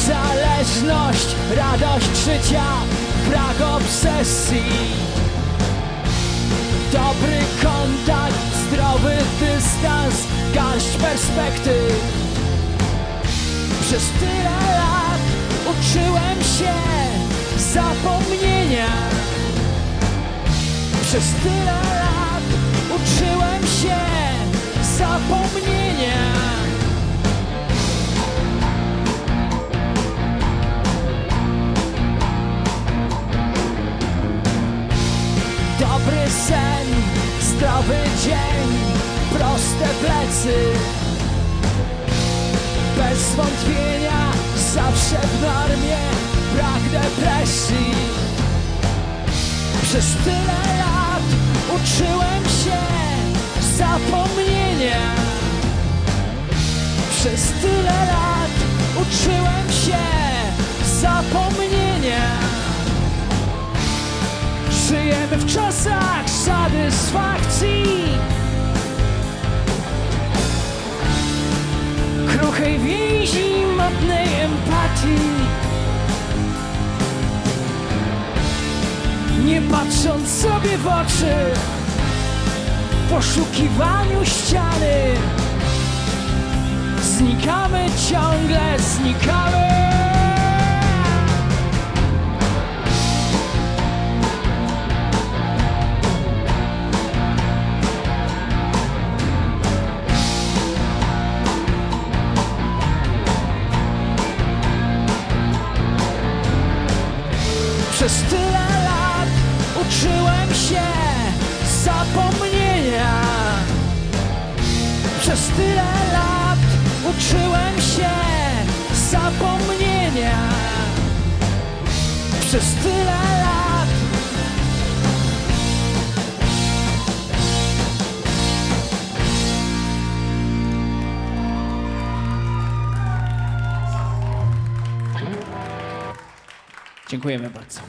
niezależność, radość życia, brak obsesji. Dobry kontakt, zdrowy dystans, garść perspektyw. Przez tyle lat uczyłem się zapomnienia. Przez tyle lat uczyłem się zapomnienia. Zdrowy dzień, proste plecy. Bez wątpienia, zawsze w normie, brak depresji. Przez tyle lat uczyłem się zapomnienia. Przez tyle lat uczyłem się zapomnienia. Żyjemy w czasach satysfakcji. Kruchej więzi, modnej empatii. Nie patrząc sobie w oczy poszukiwaniu ściany Znikamy ciągle, Przez tyle lat uczyłem się zapomnienia. Przez tyle lat uczyłem się zapomnienia. Przez tyle lat. Dziękujemy bardzo.